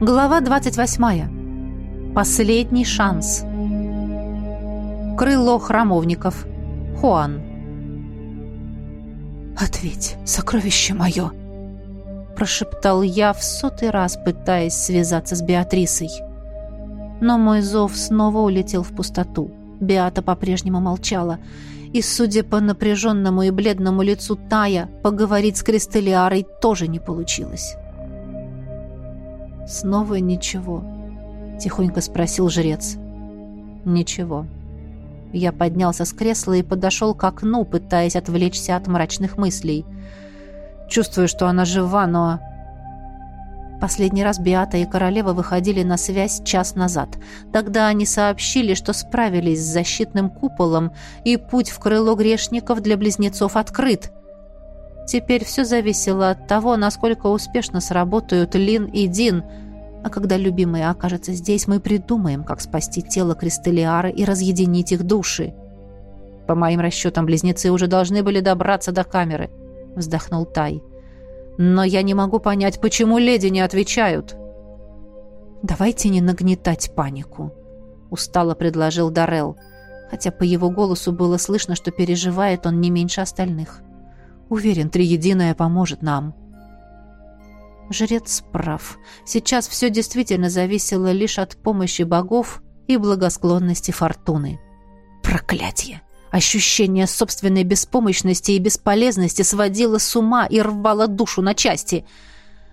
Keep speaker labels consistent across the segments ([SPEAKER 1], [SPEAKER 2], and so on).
[SPEAKER 1] Глава 28. Последний шанс. Крыло храмовников. Хуан.
[SPEAKER 2] «Ответь, сокровище мое!»
[SPEAKER 1] Прошептал я в сотый раз, пытаясь связаться с Беатрисой. Но мой зов снова улетел в пустоту. Беата по-прежнему молчала. И, судя по напряженному и бледному лицу Тая, поговорить с Кристалиарой тоже не получилось. «Снова ничего?» — тихонько спросил жрец. «Ничего». Я поднялся с кресла и подошел к окну, пытаясь отвлечься от мрачных мыслей. Чувствую, что она жива, но... Последний раз Биата и королева выходили на связь час назад. Тогда они сообщили, что справились с защитным куполом, и путь в крыло грешников для близнецов открыт. Теперь все зависело от того, насколько успешно сработают Лин и Дин. А когда любимые окажется здесь, мы придумаем, как спасти тело Кристалиары и разъединить их души. По моим расчетам, близнецы уже должны были добраться до камеры, вздохнул Тай. Но я не могу понять, почему леди не отвечают. Давайте не нагнетать панику, устало предложил Дарел, хотя по его голосу было слышно, что переживает он не меньше остальных. Уверен, Триединое поможет нам». Жрец прав. Сейчас все действительно зависело лишь от помощи богов и благосклонности фортуны. Проклятие! Ощущение собственной беспомощности и бесполезности сводило с ума и рвало душу на части.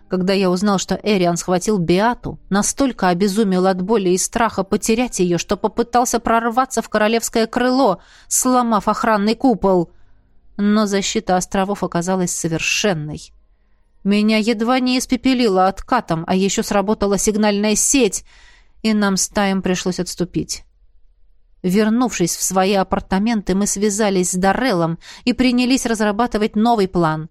[SPEAKER 1] Когда я узнал, что Эриан схватил Биату, настолько обезумел от боли и страха потерять ее, что попытался прорваться в королевское крыло, сломав охранный купол — но защита островов оказалась совершенной. Меня едва не испепелило откатом, а еще сработала сигнальная сеть, и нам с Таем пришлось отступить. Вернувшись в свои апартаменты, мы связались с Дарреллом и принялись разрабатывать новый план.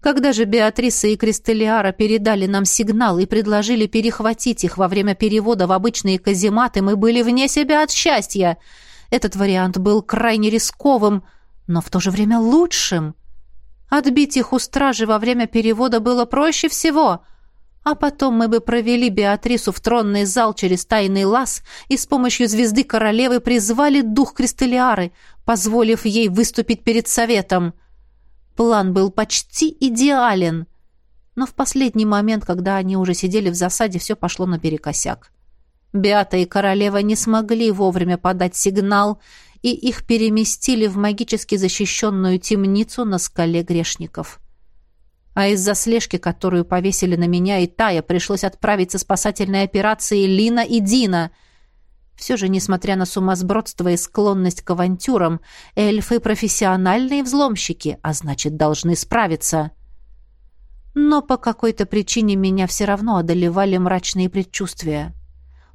[SPEAKER 1] Когда же Беатриса и Кристелиара передали нам сигнал и предложили перехватить их во время перевода в обычные казематы, мы были вне себя от счастья. Этот вариант был крайне рисковым, но в то же время лучшим. Отбить их у стражи во время перевода было проще всего. А потом мы бы провели Беатрису в тронный зал через тайный лаз и с помощью звезды королевы призвали дух Кристалиары, позволив ей выступить перед советом. План был почти идеален. Но в последний момент, когда они уже сидели в засаде, все пошло наперекосяк. Беата и королева не смогли вовремя подать сигнал, и их переместили в магически защищенную темницу на скале грешников. А из-за слежки, которую повесили на меня и Тая, пришлось отправиться спасательной операции Лина и Дина. Все же, несмотря на сумасбродство и склонность к авантюрам, эльфы — профессиональные взломщики, а значит, должны справиться. Но по какой-то причине меня все равно одолевали мрачные предчувствия.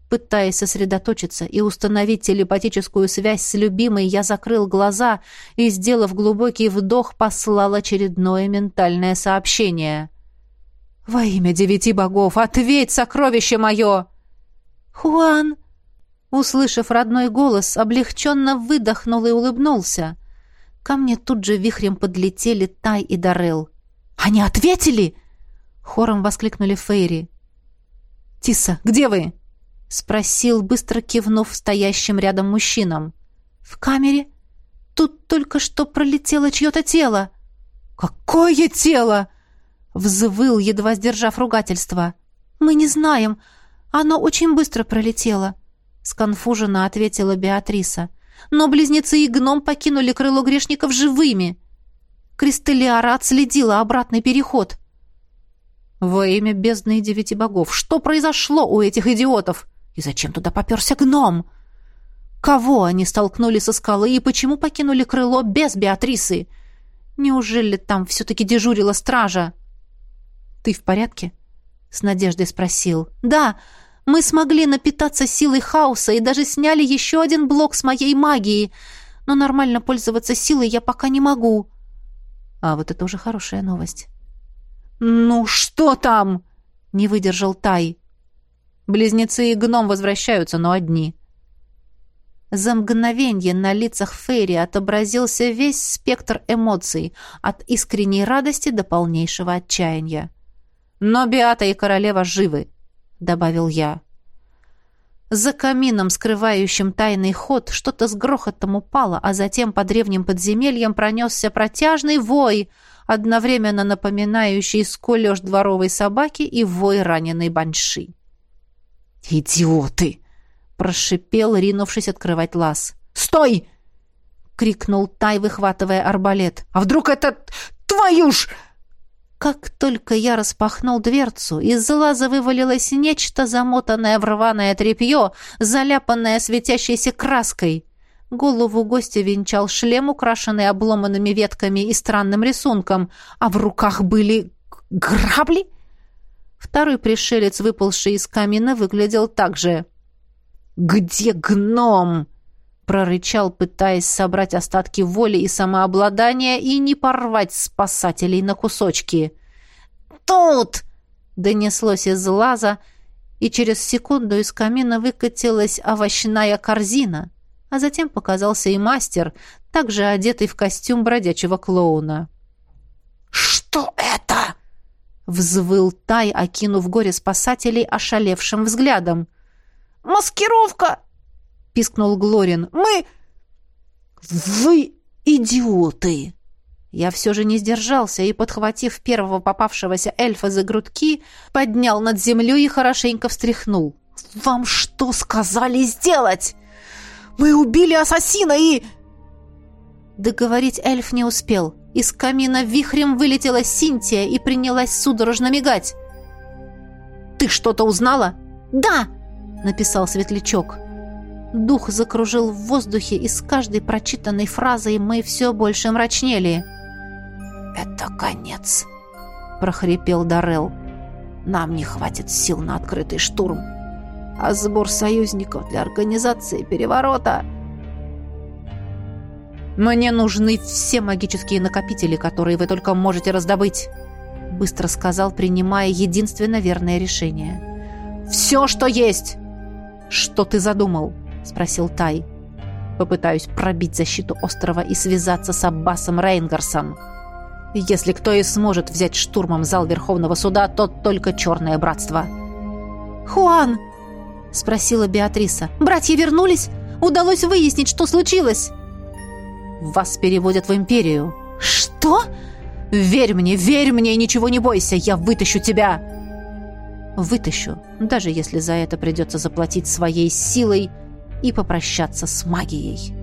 [SPEAKER 1] Пытаясь сосредоточиться и установить телепатическую связь с любимой, я закрыл глаза и, сделав глубокий вдох, послал очередное ментальное сообщение. «Во имя девяти богов, ответь, сокровище мое!» «Хуан!» Услышав родной голос, облегченно выдохнул и улыбнулся. Ко мне тут же вихрем подлетели Тай и Дарел. «Они ответили!» Хором воскликнули Фейри. «Тиса, где вы?» — спросил, быстро кивнув стоящим рядом мужчинам. «В камере? Тут только что пролетело чье-то тело». «Какое тело?» — взвыл, едва сдержав ругательство. «Мы не знаем. Оно очень быстро пролетело», — сконфуженно ответила Беатриса. «Но близнецы и гном покинули крыло грешников живыми». Кристалиара отследила обратный переход. «Во имя бездны и девяти богов, что произошло у этих идиотов?» И зачем туда поперся гном? Кого они столкнули со скалы и почему покинули крыло без Беатрисы? Неужели там все-таки дежурила стража? «Ты в порядке?» — с надеждой спросил. «Да, мы смогли напитаться силой хаоса и даже сняли еще один блок с моей магией, но нормально пользоваться силой я пока не могу». А вот это уже хорошая новость. «Ну что там?» — не выдержал Тай. Близнецы и гном возвращаются, но одни. За мгновенье на лицах Фейри отобразился весь спектр эмоций, от искренней радости до полнейшего отчаяния. Но Биата и королева живы, — добавил я. За камином, скрывающим тайный ход, что-то с грохотом упало, а затем по древним подземельям пронесся протяжный вой, одновременно напоминающий скулеж дворовой собаки и вой раненой баньши.
[SPEAKER 2] «Идиоты!» — прошипел, ринувшись открывать лаз. «Стой!» — крикнул Тай, выхватывая арбалет. «А вдруг это твою ж...»
[SPEAKER 1] Как только я распахнул дверцу, из лаза вывалилось нечто, замотанное в рваное тряпье, заляпанное светящейся краской. Голову гостя венчал шлем, украшенный обломанными ветками и странным рисунком, а в руках были грабли. Второй пришелец, выползший из камина, выглядел так же.
[SPEAKER 2] «Где гном?»
[SPEAKER 1] прорычал, пытаясь собрать остатки воли и самообладания и не порвать спасателей на кусочки. «Тут!» — донеслось из лаза, и через секунду из камина выкатилась овощная корзина, а затем показался и мастер, также одетый в костюм бродячего клоуна.
[SPEAKER 2] «Что это?»
[SPEAKER 1] — взвыл Тай, окинув горе спасателей ошалевшим взглядом.
[SPEAKER 2] «Маскировка!» — пискнул Глорин. «Мы...»
[SPEAKER 1] «Вы идиоты!» Я все же не сдержался и, подхватив первого попавшегося эльфа за грудки, поднял над землей и хорошенько встряхнул.
[SPEAKER 2] «Вам что сказали сделать? Мы убили ассасина и...»
[SPEAKER 1] Договорить эльф не успел. Из камина вихрем вылетела Синтия и принялась судорожно мигать.
[SPEAKER 2] «Ты что-то узнала?»
[SPEAKER 1] «Да!» — написал Светлячок. Дух закружил в воздухе, и с каждой прочитанной фразой мы все больше мрачнели.
[SPEAKER 2] «Это конец», — прохрипел Дарел. «Нам не хватит сил на открытый штурм, а сбор союзников для организации переворота...»
[SPEAKER 1] «Мне нужны все магические накопители, которые вы только можете раздобыть», — быстро сказал, принимая единственно верное решение. «Все, что есть!» «Что ты задумал?» — спросил Тай. «Попытаюсь пробить защиту острова и связаться с Аббасом Рейнгарсом. Если кто и сможет взять штурмом зал Верховного суда, то только Черное Братство».
[SPEAKER 2] «Хуан!» — спросила Беатриса. «Братья вернулись? Удалось выяснить, что случилось?»
[SPEAKER 1] «Вас переводят в Империю».
[SPEAKER 2] «Что?»
[SPEAKER 1] «Верь мне, верь мне и ничего не бойся, я вытащу тебя!» «Вытащу, даже если за это придется заплатить своей силой и попрощаться с магией.